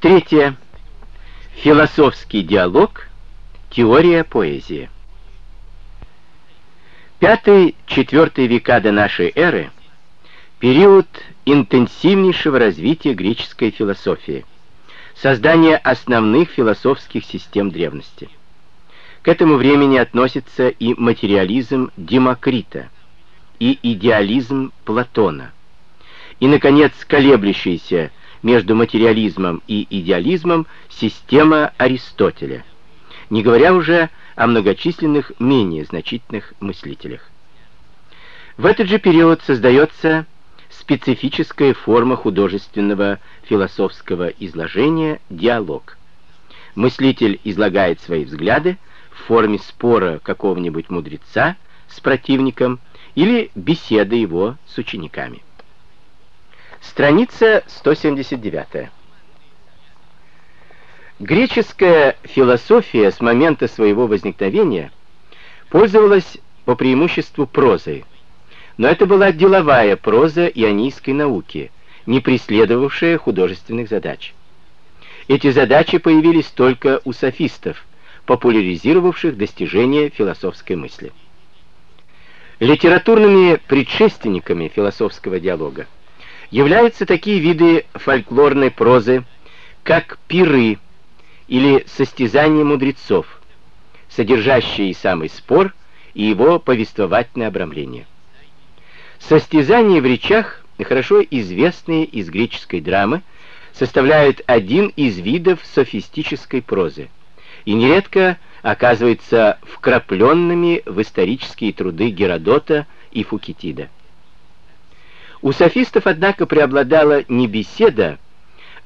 Третье. Философский диалог. Теория поэзии. Пятый-четвертый века до нашей эры — период интенсивнейшего развития греческой философии, создания основных философских систем древности. К этому времени относится и материализм Демокрита, и идеализм Платона, и, наконец, колеблющаяся между материализмом и идеализмом система Аристотеля, не говоря уже о многочисленных менее значительных мыслителях. В этот же период создается специфическая форма художественного философского изложения – диалог. Мыслитель излагает свои взгляды в форме спора какого-нибудь мудреца с противником или беседы его с учениками. Страница 179. Греческая философия с момента своего возникновения пользовалась по преимуществу прозой, но это была деловая проза ионийской науки, не преследовавшая художественных задач. Эти задачи появились только у софистов, популяризировавших достижения философской мысли. Литературными предшественниками философского диалога являются такие виды фольклорной прозы, как пиры или состязания мудрецов, содержащие самый спор и его повествовательное обрамление. Состязания в речах, хорошо известные из греческой драмы, составляют один из видов софистической прозы и нередко оказывается вкрапленными в исторические труды Геродота и Фукитида. У софистов, однако, преобладала не беседа,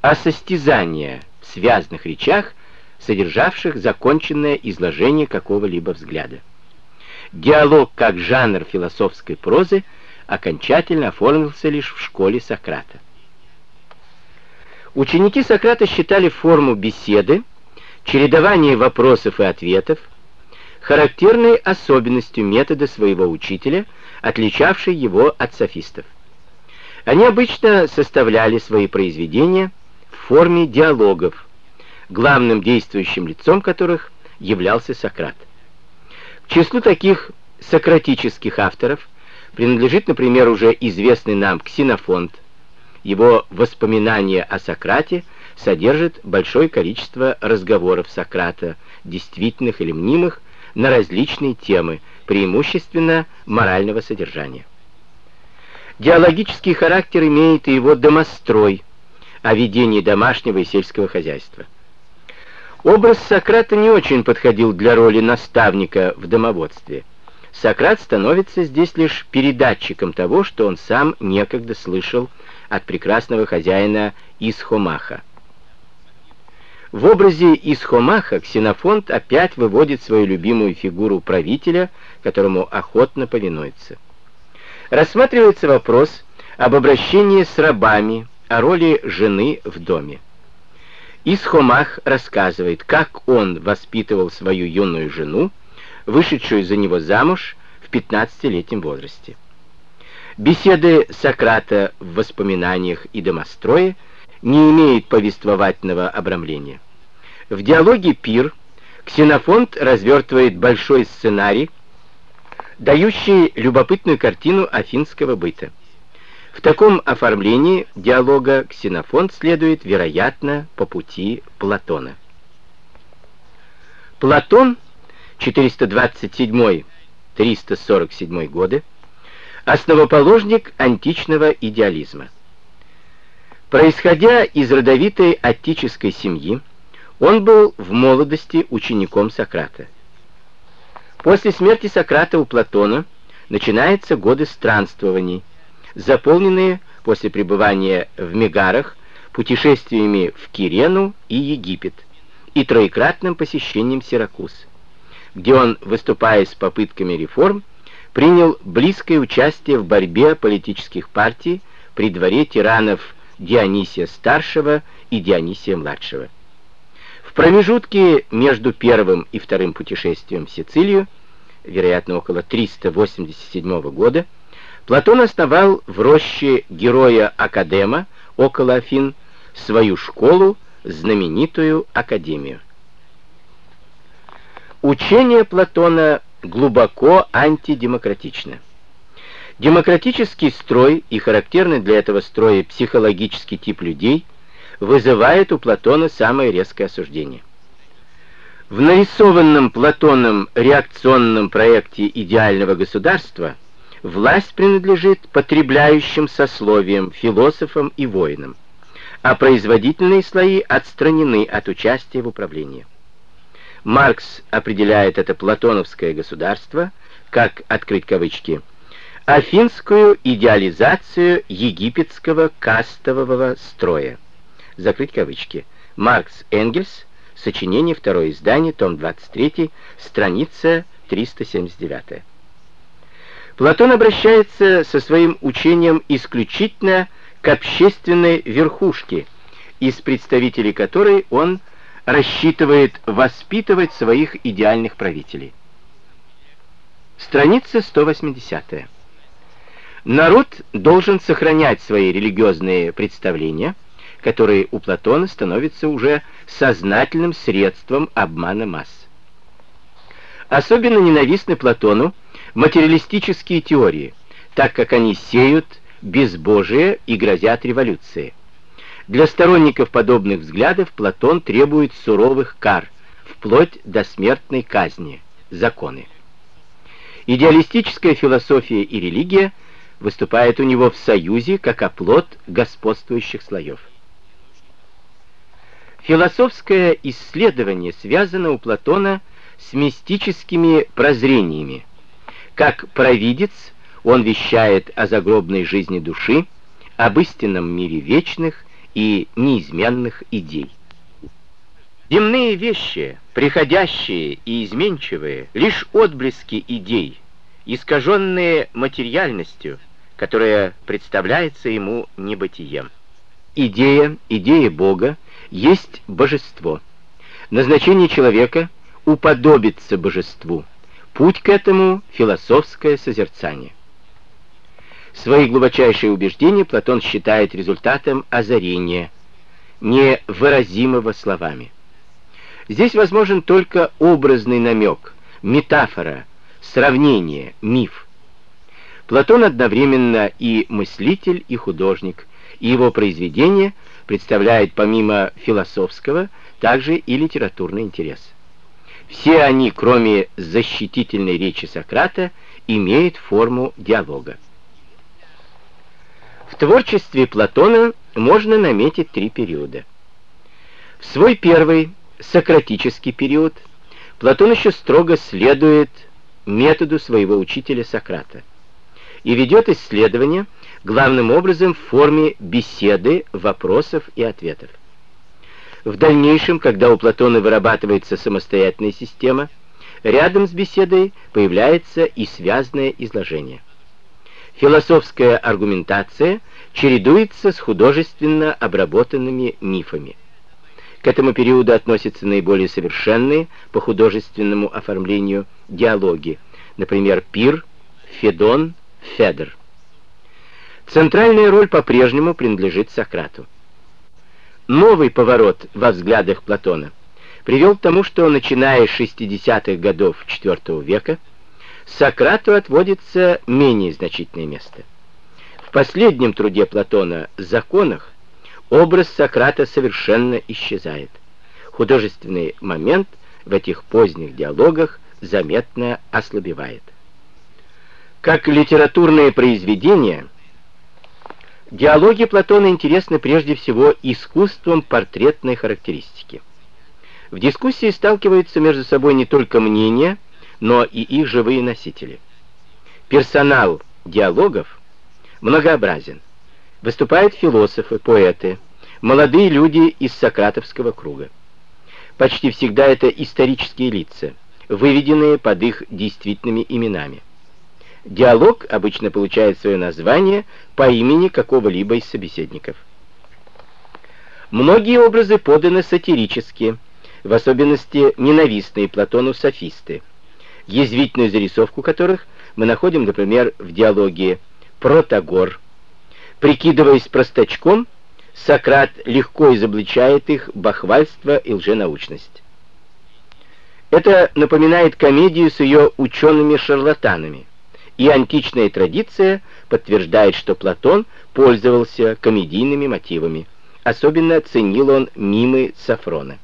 а состязание в связных речах, содержавших законченное изложение какого-либо взгляда. Диалог как жанр философской прозы окончательно оформился лишь в школе Сократа. Ученики Сократа считали форму беседы, чередование вопросов и ответов, характерной особенностью метода своего учителя, отличавшей его от софистов. Они обычно составляли свои произведения в форме диалогов, главным действующим лицом которых являлся Сократ. К числу таких сократических авторов принадлежит, например, уже известный нам Ксенофонт. Его воспоминания о Сократе содержат большое количество разговоров Сократа, действительных или мнимых, на различные темы, преимущественно морального содержания. Диалогический характер имеет и его домострой о ведении домашнего и сельского хозяйства. Образ Сократа не очень подходил для роли наставника в домоводстве. Сократ становится здесь лишь передатчиком того, что он сам некогда слышал от прекрасного хозяина Исхомаха. В образе Исхомаха Ксенофонт опять выводит свою любимую фигуру правителя, которому охотно повинуется рассматривается вопрос об обращении с рабами, о роли жены в доме. Исхомах рассказывает, как он воспитывал свою юную жену, вышедшую за него замуж в 15-летнем возрасте. Беседы Сократа в воспоминаниях и домострое не имеют повествовательного обрамления. В диалоге «Пир» Ксенофонт развертывает большой сценарий, дающий любопытную картину афинского быта. В таком оформлении диалога Ксенофонт следует, вероятно, по пути Платона. Платон, 427-347 годы, основоположник античного идеализма. Происходя из родовитой аттической семьи, он был в молодости учеником Сократа. После смерти Сократа у Платона начинаются годы странствований, заполненные после пребывания в Мегарах путешествиями в Кирену и Египет и троекратным посещением Сиракуз, где он, выступая с попытками реформ, принял близкое участие в борьбе политических партий при дворе тиранов Дионисия Старшего и Дионисия Младшего. Промежутке между первым и вторым путешествием в Сицилию, вероятно, около 387 года, Платон основал в роще героя Академа около Афин свою школу знаменитую академию. Учение Платона глубоко антидемократично. Демократический строй и характерный для этого строя психологический тип людей вызывает у Платона самое резкое осуждение. В нарисованном Платоном реакционном проекте идеального государства власть принадлежит потребляющим сословиям, философам и воинам, а производительные слои отстранены от участия в управлении. Маркс определяет это платоновское государство как, открыть кавычки, афинскую идеализацию египетского кастового строя. Закрыть кавычки. Маркс Энгельс, сочинение, второе издание, том 23, страница 379. Платон обращается со своим учением исключительно к общественной верхушке, из представителей которой он рассчитывает воспитывать своих идеальных правителей. Страница 180. Народ должен сохранять свои религиозные представления, которые у Платона становятся уже сознательным средством обмана масс. Особенно ненавистны Платону материалистические теории, так как они сеют безбожие и грозят революцией. Для сторонников подобных взглядов Платон требует суровых кар, вплоть до смертной казни, законы. Идеалистическая философия и религия выступают у него в союзе как оплот господствующих слоев. Философское исследование связано у Платона с мистическими прозрениями. Как провидец, он вещает о загробной жизни души, об истинном мире вечных и неизменных идей. Земные вещи, приходящие и изменчивые, лишь отблески идей, искаженные материальностью, которая представляется ему небытием. Идея, идея Бога, есть божество. Назначение человека — уподобиться божеству. Путь к этому — философское созерцание. Свои глубочайшие убеждения Платон считает результатом озарения, невыразимого словами. Здесь возможен только образный намек, метафора, сравнение, миф. Платон одновременно и мыслитель, и художник, и его произведения представляют помимо философского также и литературный интерес. Все они, кроме защитительной речи Сократа, имеют форму диалога. В творчестве Платона можно наметить три периода. В свой первый, сократический период, Платон еще строго следует методу своего учителя Сократа и ведет исследования главным образом в форме беседы, вопросов и ответов. В дальнейшем, когда у Платона вырабатывается самостоятельная система, рядом с беседой появляется и связанное изложение. Философская аргументация чередуется с художественно обработанными мифами. К этому периоду относятся наиболее совершенные по художественному оформлению диалоги, например, Пир, Федон, Федор. Центральная роль по-прежнему принадлежит Сократу. Новый поворот во взглядах Платона привел к тому, что, начиная с 60-х годов IV века, Сократу отводится менее значительное место. В последнем труде Платона «Законах» образ Сократа совершенно исчезает. Художественный момент в этих поздних диалогах заметно ослабевает. Как литературное произведение, диалоги Платона интересны прежде всего искусством портретной характеристики. В дискуссии сталкиваются между собой не только мнения, но и их живые носители. Персонал диалогов многообразен. Выступают философы, поэты, молодые люди из сократовского круга. Почти всегда это исторические лица, выведенные под их действительными именами. Диалог обычно получает свое название по имени какого-либо из собеседников. Многие образы поданы сатирически, в особенности ненавистные Платону софисты, язвительную зарисовку которых мы находим, например, в диалоге «Протагор». Прикидываясь простачком, Сократ легко изобличает их бахвальство и лженаучность. Это напоминает комедию с ее учеными-шарлатанами, и античная традиция подтверждает, что Платон пользовался комедийными мотивами. Особенно ценил он мимы Сафрона.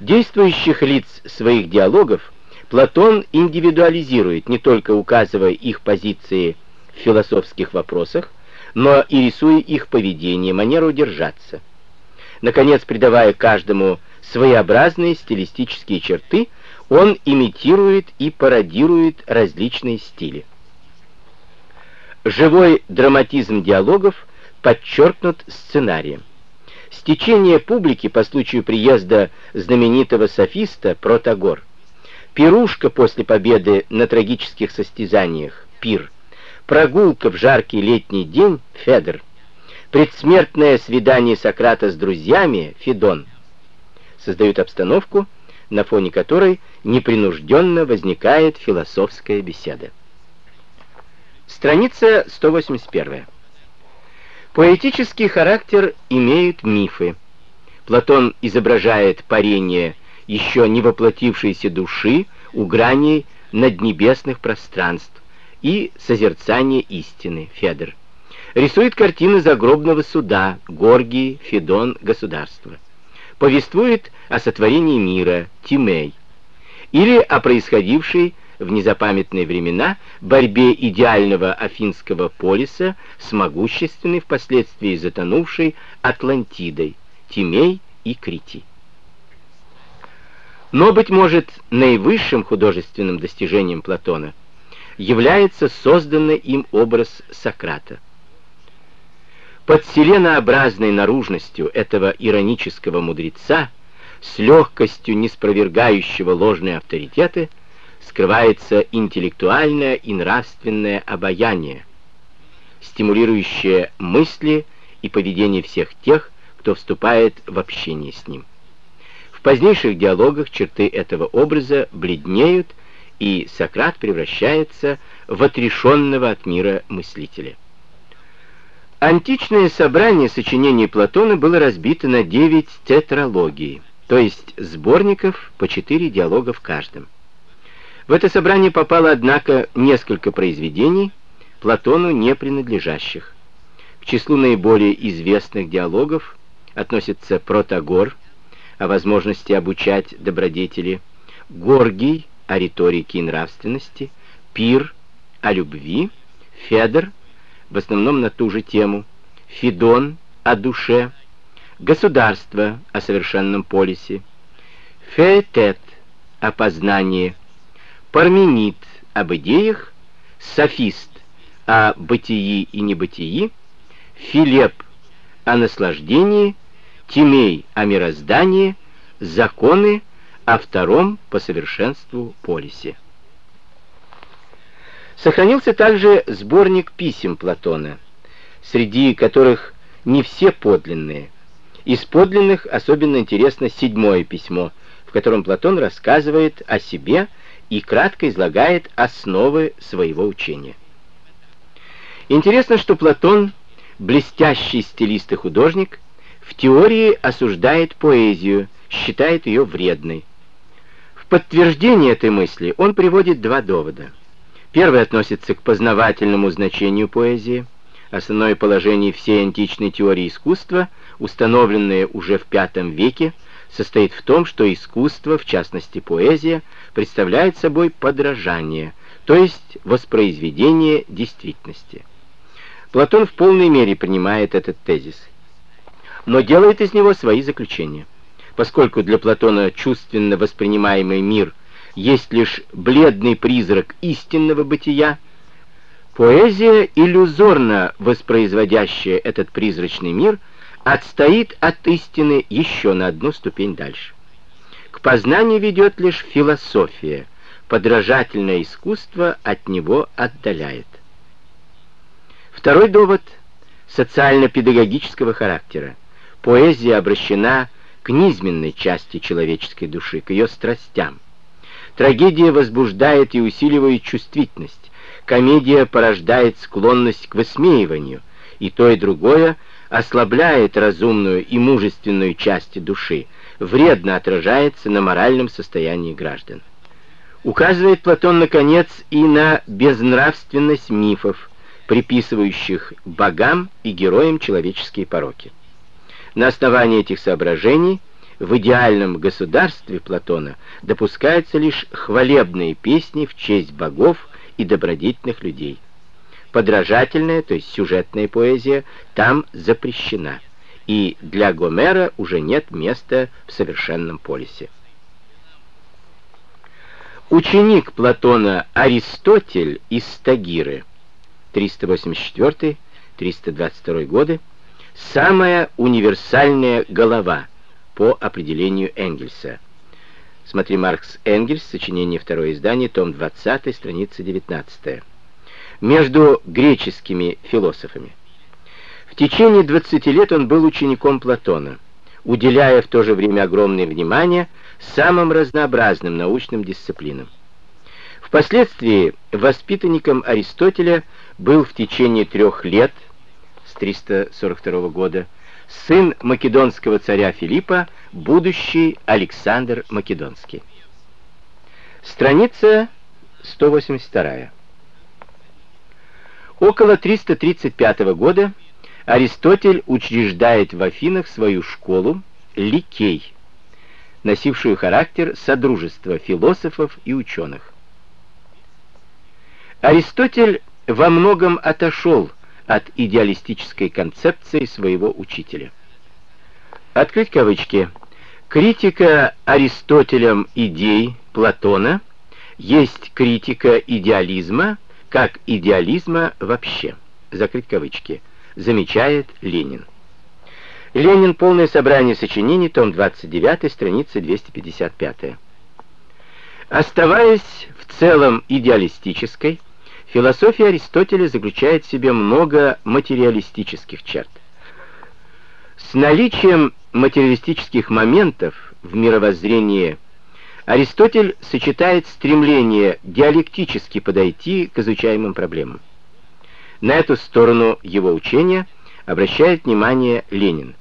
Действующих лиц своих диалогов Платон индивидуализирует, не только указывая их позиции в философских вопросах, но и рисуя их поведение, манеру держаться. Наконец, придавая каждому своеобразные стилистические черты, он имитирует и пародирует различные стили. Живой драматизм диалогов подчеркнут сценарием. Стечение публики по случаю приезда знаменитого софиста Протагор, пирушка после победы на трагических состязаниях, пир, прогулка в жаркий летний день, Федор, предсмертное свидание Сократа с друзьями, Федон, создают обстановку, на фоне которой непринужденно возникает философская беседа. Страница 181. Поэтический характер имеют мифы. Платон изображает парение еще не воплотившейся души у граней наднебесных пространств и созерцание истины, Федор. Рисует картины загробного суда, Горгии, Федон, государства. Повествует о сотворении мира, Тимей, или о происходившей в незапамятные времена борьбе идеального афинского полиса с могущественной впоследствии затонувшей Атлантидой, Тимей и Крити. Но, быть может, наивысшим художественным достижением Платона является созданный им образ Сократа. Под селенообразной наружностью этого иронического мудреца, с легкостью неспровергающего ложные авторитеты, скрывается интеллектуальное и нравственное обаяние, стимулирующее мысли и поведение всех тех, кто вступает в общение с ним. В позднейших диалогах черты этого образа бледнеют, и Сократ превращается в отрешенного от мира мыслителя. Античное собрание сочинений Платона было разбито на девять тетралогий, то есть сборников по четыре диалога в каждом. В это собрание попало, однако, несколько произведений, Платону не принадлежащих. К числу наиболее известных диалогов относятся Протагор о возможности обучать добродетели, Горгий о риторике и нравственности, Пир о любви, Федор в основном на ту же тему, Фидон о душе, Государство о совершенном полисе, Феетет о познании, Парменид об идеях, Софист о бытии и небытии, Филеп о наслаждении, Тимей о мироздании, законы о втором по совершенству полисе. Сохранился также сборник писем Платона, среди которых не все подлинные. Из подлинных особенно интересно седьмое письмо, в котором Платон рассказывает о себе и кратко излагает основы своего учения. Интересно, что Платон, блестящий стилист и художник, в теории осуждает поэзию, считает ее вредной. В подтверждение этой мысли он приводит два довода. Первый относится к познавательному значению поэзии, основное положение всей античной теории искусства, установленное уже в V веке, состоит в том, что искусство, в частности поэзия, представляет собой подражание, то есть воспроизведение действительности. Платон в полной мере принимает этот тезис, но делает из него свои заключения. Поскольку для Платона чувственно воспринимаемый мир есть лишь бледный призрак истинного бытия, поэзия, иллюзорно воспроизводящая этот призрачный мир – отстоит от истины еще на одну ступень дальше. К познанию ведет лишь философия, подражательное искусство от него отдаляет. Второй довод социально-педагогического характера. Поэзия обращена к низменной части человеческой души, к ее страстям. Трагедия возбуждает и усиливает чувствительность, комедия порождает склонность к высмеиванию, и то и другое ослабляет разумную и мужественную части души, вредно отражается на моральном состоянии граждан. Указывает Платон, наконец, и на безнравственность мифов, приписывающих богам и героям человеческие пороки. На основании этих соображений в идеальном государстве Платона допускаются лишь хвалебные песни в честь богов и добродетельных людей. Подражательная, то есть сюжетная поэзия, там запрещена, и для Гомера уже нет места в совершенном полисе. Ученик Платона Аристотель из Стагиры, 384-322 годы, самая универсальная голова по определению Энгельса. Смотри Маркс Энгельс, сочинение второе издание, том 20, страница 19. Между греческими философами. В течение 20 лет он был учеником Платона, уделяя в то же время огромное внимание самым разнообразным научным дисциплинам. Впоследствии воспитанником Аристотеля был в течение трех лет, с 342 года, сын македонского царя Филиппа, будущий Александр Македонский. Страница 182. Около 335 года Аристотель учреждает в Афинах свою школу Ликей, носившую характер содружества философов и ученых. Аристотель во многом отошел от идеалистической концепции своего учителя. Открыть кавычки. Критика Аристотелем идей Платона есть критика идеализма как идеализма вообще. Закрыть кавычки. Замечает Ленин. Ленин. Полное собрание сочинений, том 29, страница 255. Оставаясь в целом идеалистической, Философия Аристотеля заключает в себе много материалистических черт. С наличием материалистических моментов в мировоззрении Аристотель сочетает стремление диалектически подойти к изучаемым проблемам. На эту сторону его учения обращает внимание Ленин.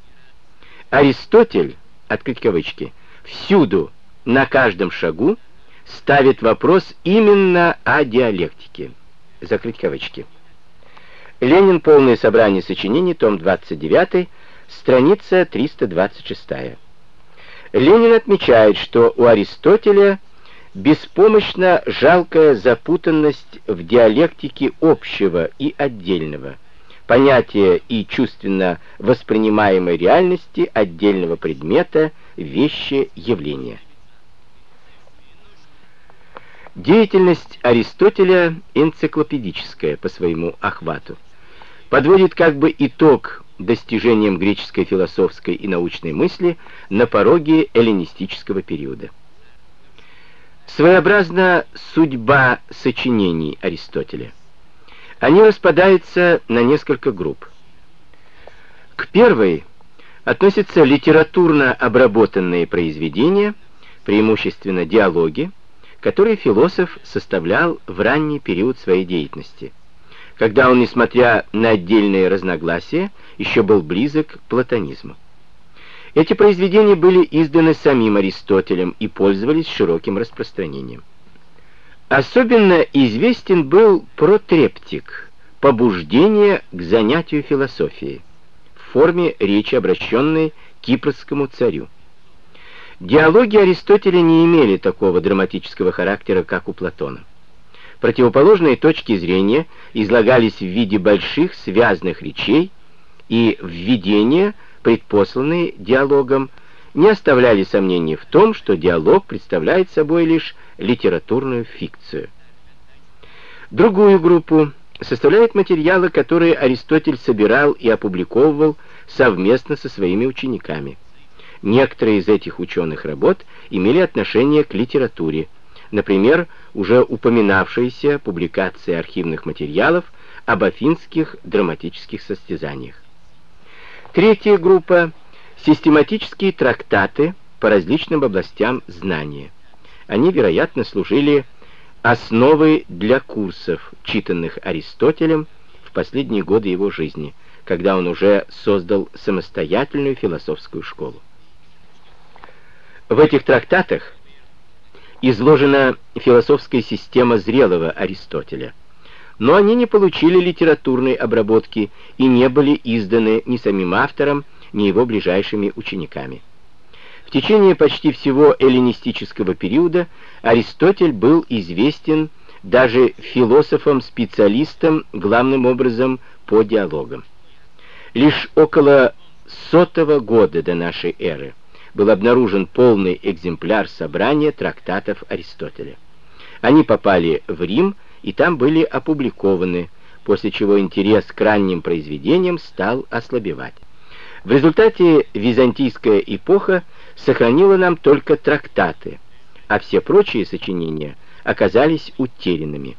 Аристотель, открыть кавычки, всюду, на каждом шагу, ставит вопрос именно о диалектике закрыть кавычки. Ленин. Полное собрание сочинений, том 29, страница 326. Ленин отмечает, что у Аристотеля беспомощна жалкая запутанность в диалектике общего и отдельного, понятия и чувственно воспринимаемой реальности отдельного предмета, вещи, явления. Деятельность Аристотеля энциклопедическая по своему охвату. Подводит как бы итог достижениям греческой философской и научной мысли на пороге эллинистического периода. Своеобразна судьба сочинений Аристотеля. Они распадаются на несколько групп. К первой относятся литературно обработанные произведения, преимущественно диалоги, который философ составлял в ранний период своей деятельности, когда он, несмотря на отдельные разногласия, еще был близок к платонизму. Эти произведения были изданы самим Аристотелем и пользовались широким распространением. Особенно известен был протрептик «Побуждение к занятию философией» в форме речи, обращенной к кипрскому царю. Диалоги Аристотеля не имели такого драматического характера, как у Платона. Противоположные точки зрения излагались в виде больших связанных речей, и введения, предпосланные диалогом, не оставляли сомнений в том, что диалог представляет собой лишь литературную фикцию. Другую группу составляют материалы, которые Аристотель собирал и опубликовывал совместно со своими учениками. Некоторые из этих ученых работ имели отношение к литературе, например, уже упоминавшиеся публикации архивных материалов об афинских драматических состязаниях. Третья группа — систематические трактаты по различным областям знания. Они, вероятно, служили основой для курсов, читанных Аристотелем в последние годы его жизни, когда он уже создал самостоятельную философскую школу. В этих трактатах изложена философская система зрелого Аристотеля, но они не получили литературной обработки и не были изданы ни самим автором, ни его ближайшими учениками. В течение почти всего эллинистического периода Аристотель был известен даже философом-специалистом, главным образом по диалогам. Лишь около сотого года до нашей эры был обнаружен полный экземпляр собрания трактатов Аристотеля. Они попали в Рим и там были опубликованы, после чего интерес к ранним произведениям стал ослабевать. В результате византийская эпоха сохранила нам только трактаты, а все прочие сочинения оказались утерянными.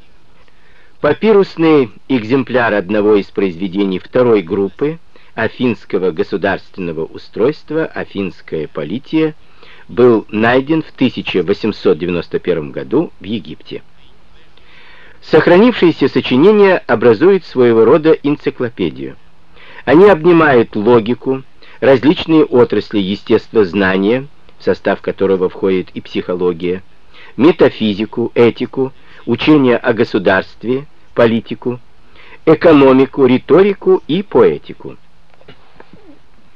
Папирусный экземпляр одного из произведений второй группы афинского государственного устройства «Афинская полития» был найден в 1891 году в Египте. Сохранившиеся сочинения образуют своего рода энциклопедию. Они обнимают логику, различные отрасли естествознания, в состав которого входит и психология, метафизику, этику, учение о государстве, политику, экономику, риторику и поэтику.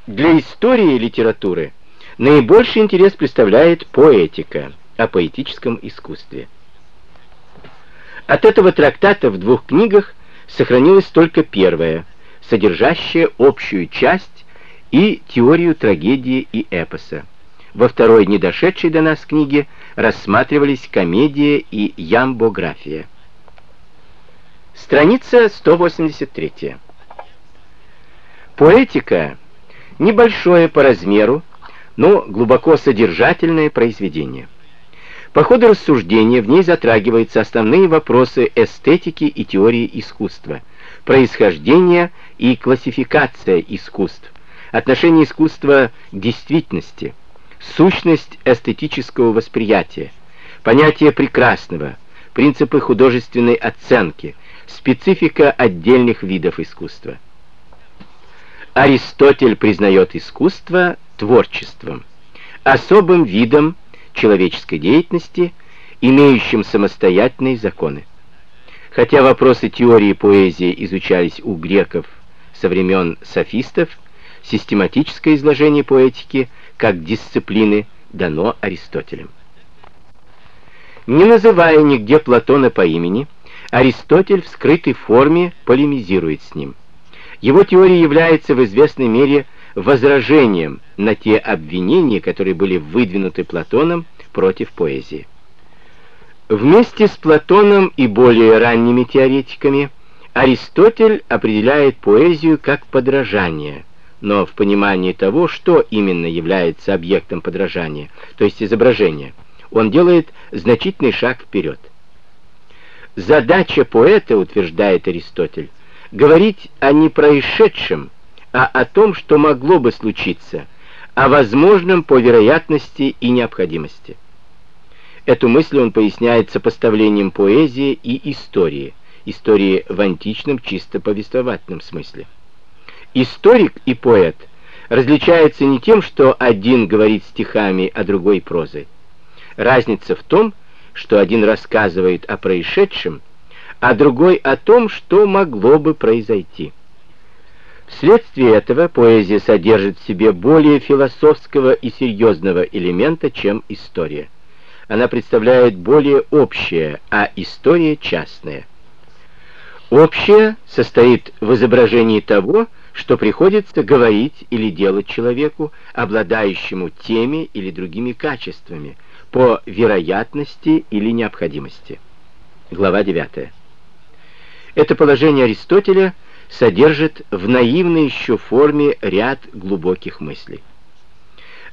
Для истории литературы наибольший интерес представляет поэтика о поэтическом искусстве. От этого трактата в двух книгах сохранилась только первая, содержащая общую часть и теорию трагедии и эпоса. Во второй, не дошедшей до нас книге, рассматривались комедия и ямбография. Страница 183. Поэтика Небольшое по размеру, но глубоко содержательное произведение. По ходу рассуждения в ней затрагиваются основные вопросы эстетики и теории искусства, происхождение и классификация искусств, отношение искусства к действительности, сущность эстетического восприятия, понятие прекрасного, принципы художественной оценки, специфика отдельных видов искусства. Аристотель признает искусство творчеством, особым видом человеческой деятельности, имеющим самостоятельные законы. Хотя вопросы теории поэзии изучались у греков со времен софистов, систематическое изложение поэтики как дисциплины дано Аристотелем. Не называя нигде Платона по имени, Аристотель в скрытой форме полемизирует с ним. Его теория является в известной мере возражением на те обвинения, которые были выдвинуты Платоном против поэзии. Вместе с Платоном и более ранними теоретиками Аристотель определяет поэзию как подражание, но в понимании того, что именно является объектом подражания, то есть изображения, он делает значительный шаг вперед. Задача поэта, утверждает Аристотель, говорить о не происшедшем, а о том, что могло бы случиться, о возможном по вероятности и необходимости. Эту мысль он поясняет сопоставлением поэзии и истории, истории в античном чисто повествовательном смысле. Историк и поэт различаются не тем, что один говорит стихами, а другой прозой. Разница в том, что один рассказывает о происшедшем, а другой о том, что могло бы произойти. Вследствие этого поэзия содержит в себе более философского и серьезного элемента, чем история. Она представляет более общее, а история частная. Общее состоит в изображении того, что приходится говорить или делать человеку, обладающему теми или другими качествами, по вероятности или необходимости. Глава 9. Это положение Аристотеля содержит в наивной еще форме ряд глубоких мыслей.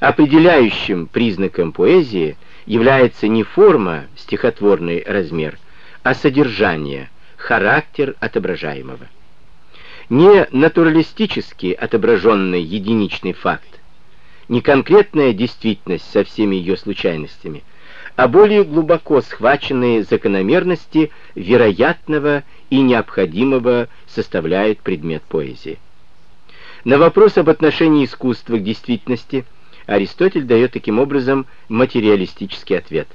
Определяющим признаком поэзии является не форма, стихотворный размер, а содержание, характер отображаемого. Не натуралистически отображенный единичный факт, не конкретная действительность со всеми ее случайностями – а более глубоко схваченные закономерности вероятного и необходимого составляют предмет поэзии. На вопрос об отношении искусства к действительности Аристотель дает таким образом материалистический ответ.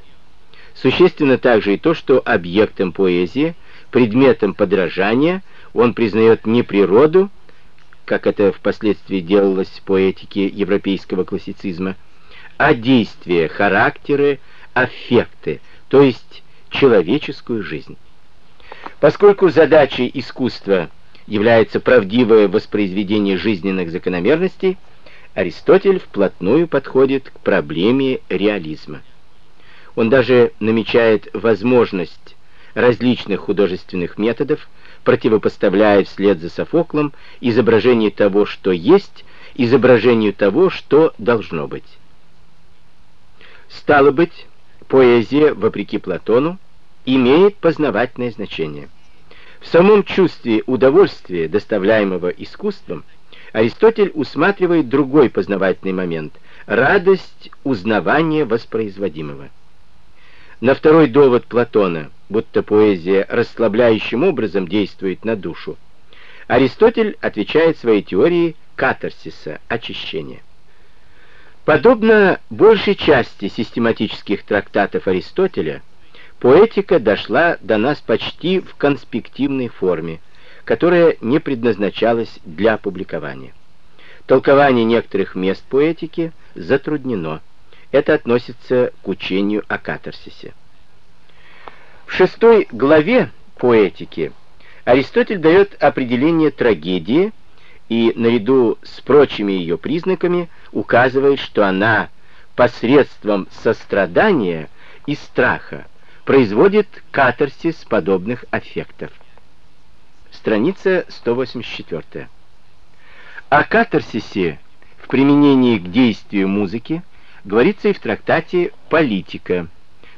Существенно также и то, что объектом поэзии, предметом подражания, он признает не природу, как это впоследствии делалось в поэтике европейского классицизма, а действия, характеры, аффекты, то есть человеческую жизнь. Поскольку задачей искусства является правдивое воспроизведение жизненных закономерностей, Аристотель вплотную подходит к проблеме реализма. Он даже намечает возможность различных художественных методов, противопоставляя вслед за Софоклом изображение того, что есть, изображению того, что должно быть. Стало быть, поэзия, вопреки Платону, имеет познавательное значение. В самом чувстве удовольствия, доставляемого искусством, Аристотель усматривает другой познавательный момент — радость узнавания воспроизводимого. На второй довод Платона, будто поэзия расслабляющим образом действует на душу, Аристотель отвечает своей теории катарсиса, очищения. Подобно большей части систематических трактатов Аристотеля, поэтика дошла до нас почти в конспективной форме, которая не предназначалась для публикования. Толкование некоторых мест поэтики затруднено. Это относится к учению о катарсисе. В шестой главе поэтики Аристотель дает определение трагедии и наряду с прочими ее признаками указывает, что она посредством сострадания и страха производит катарсис подобных аффектов. Страница 184. О катарсисе в применении к действию музыки говорится и в трактате «Политика»,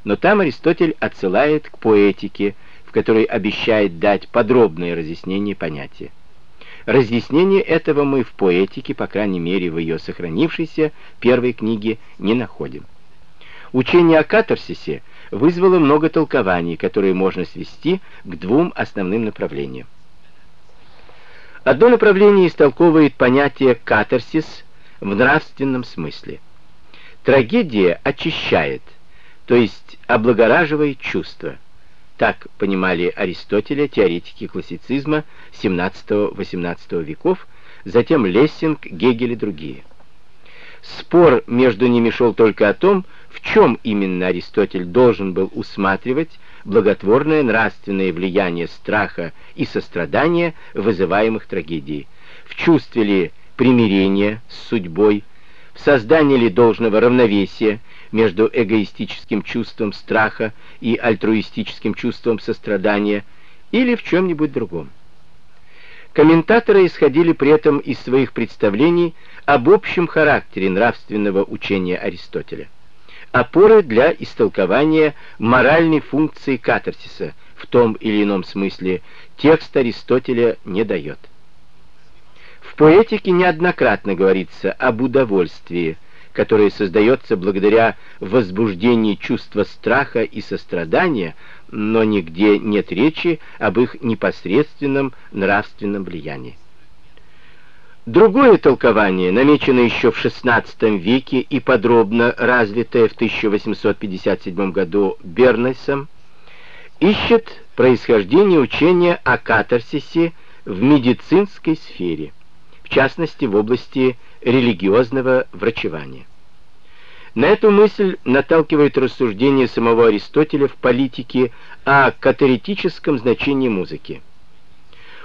но там Аристотель отсылает к поэтике, в которой обещает дать подробное разъяснение понятия. Разъяснение этого мы в поэтике, по крайней мере в ее сохранившейся первой книге, не находим. Учение о катарсисе вызвало много толкований, которые можно свести к двум основным направлениям. Одно направление истолковывает понятие катарсис в нравственном смысле. Трагедия очищает, то есть облагораживает чувства. Так понимали Аристотеля теоретики классицизма XVII-XVIII веков, затем Лессинг, Гегель и другие. Спор между ними шел только о том, в чем именно Аристотель должен был усматривать благотворное нравственное влияние страха и сострадания, вызываемых трагедией, в чувстве ли примирения с судьбой, в создании ли должного равновесия между эгоистическим чувством страха и альтруистическим чувством сострадания или в чем-нибудь другом. Комментаторы исходили при этом из своих представлений об общем характере нравственного учения Аристотеля. Опоры для истолкования моральной функции катарсиса в том или ином смысле текст Аристотеля не дает. В поэтике неоднократно говорится об удовольствии, которое создается благодаря возбуждению чувства страха и сострадания, но нигде нет речи об их непосредственном нравственном влиянии. Другое толкование, намеченное еще в XVI веке и подробно развитое в 1857 году Бернесом, ищет происхождение учения о катарсисе в медицинской сфере, частности в области религиозного врачевания. На эту мысль наталкивает рассуждение самого Аристотеля в политике о катаритическом значении музыки.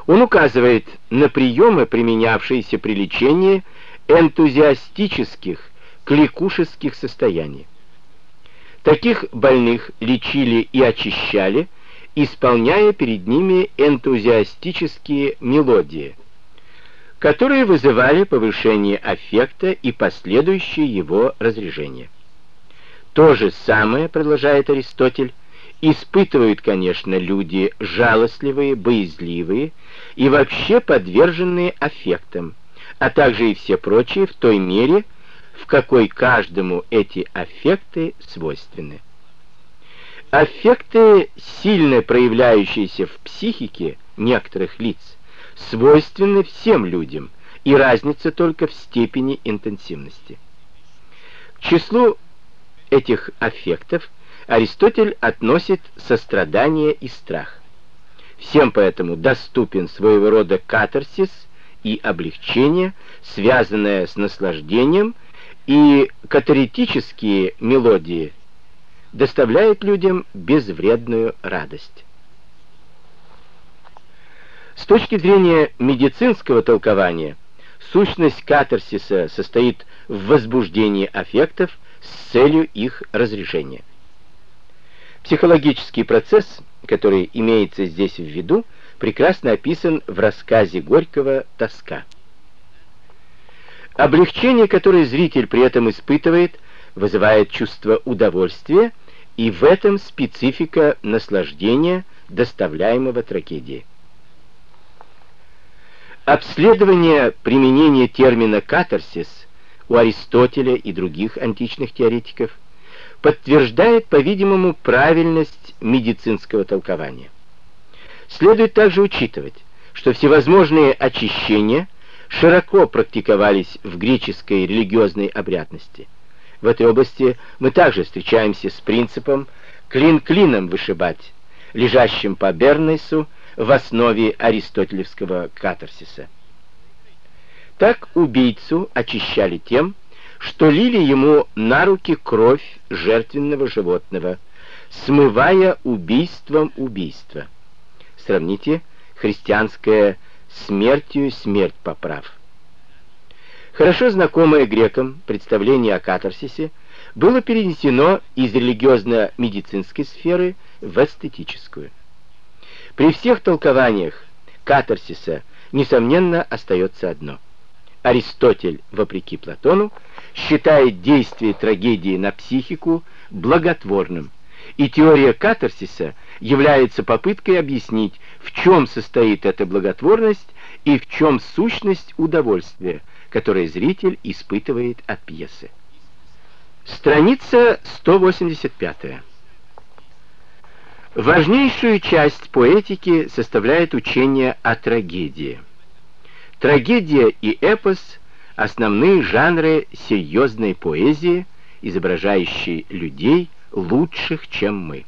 Он указывает на приемы, применявшиеся при лечении энтузиастических, кликушеских состояний. Таких больных лечили и очищали, исполняя перед ними энтузиастические мелодии – которые вызывали повышение аффекта и последующее его разрежение. То же самое, продолжает Аристотель, испытывают, конечно, люди жалостливые, боязливые и вообще подверженные аффектам, а также и все прочие в той мере, в какой каждому эти аффекты свойственны. Аффекты, сильно проявляющиеся в психике некоторых лиц, свойственны всем людям и разница только в степени интенсивности. К числу этих аффектов Аристотель относит сострадание и страх. Всем поэтому доступен своего рода катарсис и облегчение, связанное с наслаждением, и катаритические мелодии доставляют людям безвредную радость. С точки зрения медицинского толкования, сущность катарсиса состоит в возбуждении аффектов с целью их разрешения. Психологический процесс, который имеется здесь в виду, прекрасно описан в рассказе Горького «Тоска». Облегчение, которое зритель при этом испытывает, вызывает чувство удовольствия, и в этом специфика наслаждения, доставляемого трагедией. Обследование применения термина «катарсис» у Аристотеля и других античных теоретиков – подтверждает, по-видимому, правильность медицинского толкования. Следует также учитывать, что всевозможные очищения широко практиковались в греческой религиозной обрядности. В этой области мы также встречаемся с принципом «клин клином вышибать», лежащим по Бернейсу в основе аристотелевского катарсиса. Так убийцу очищали тем, что лили ему на руки кровь жертвенного животного, смывая убийством убийство. Сравните христианское смертью смерть поправ. Хорошо знакомое грекам представление о катарсисе было перенесено из религиозно-медицинской сферы в эстетическую. При всех толкованиях катарсиса, несомненно, остается одно – Аристотель, вопреки Платону, считает действие трагедии на психику благотворным, и теория катарсиса является попыткой объяснить, в чем состоит эта благотворность и в чем сущность удовольствия, которое зритель испытывает от пьесы. Страница 185. Важнейшую часть поэтики составляет учение о трагедии. Трагедия и эпос — основные жанры серьезной поэзии, изображающей людей лучших, чем мы.